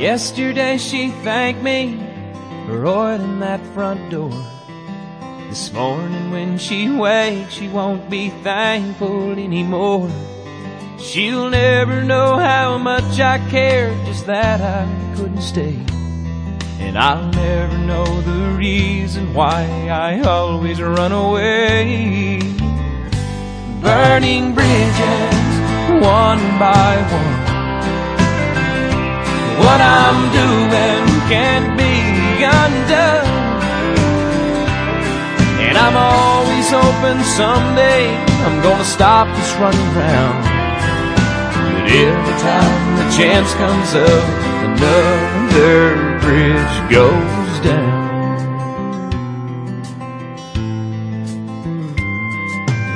Yesterday she thanked me for oiling that front door. This morning when she wakes, she won't be thankful anymore. She'll never know how much I cared, just that I couldn't stay. And I'll never know the reason why I always run away. Burning bridges, one by one. What I'm doing can't be undone. And I'm always hoping someday I'm gonna stop this running round. But every time the chance comes up, another bridge goes down.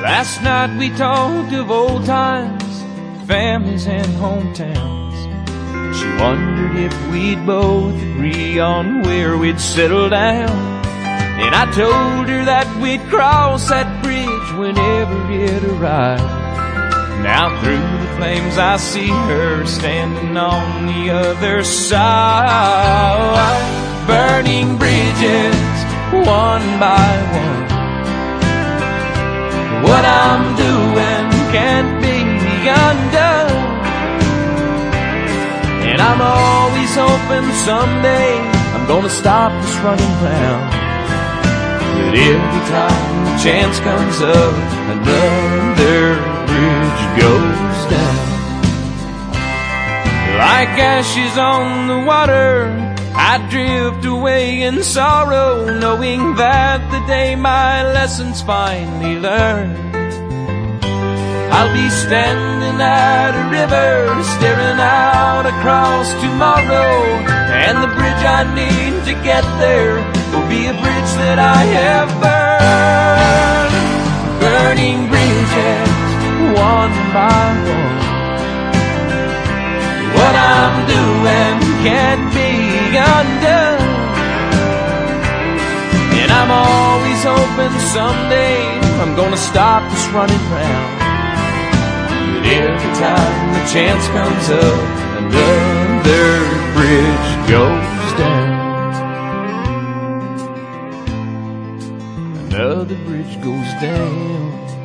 Last night we talked of old times, families and hometowns. She wondered if we'd both agree on where we'd settle down. And I told her that we'd cross that bridge whenever it arrived. Now through the flames I see her standing on the other side. Burning bridges, one by one. I'm always hoping someday I'm gonna stop this running round. But every time the chance comes up, another bridge goes down. Like ashes on the water, I drift away in sorrow, knowing that the day my lessons finally learned. I'll be standing at a river, staring across tomorrow, and the bridge I need to get there will be a bridge that I have burned. Burning bridges, one by one. What I'm doing can't be undone. And I'm always hoping someday I'm gonna stop this running round. But every time the chance comes up, another bridge goes down. Another bridge goes down.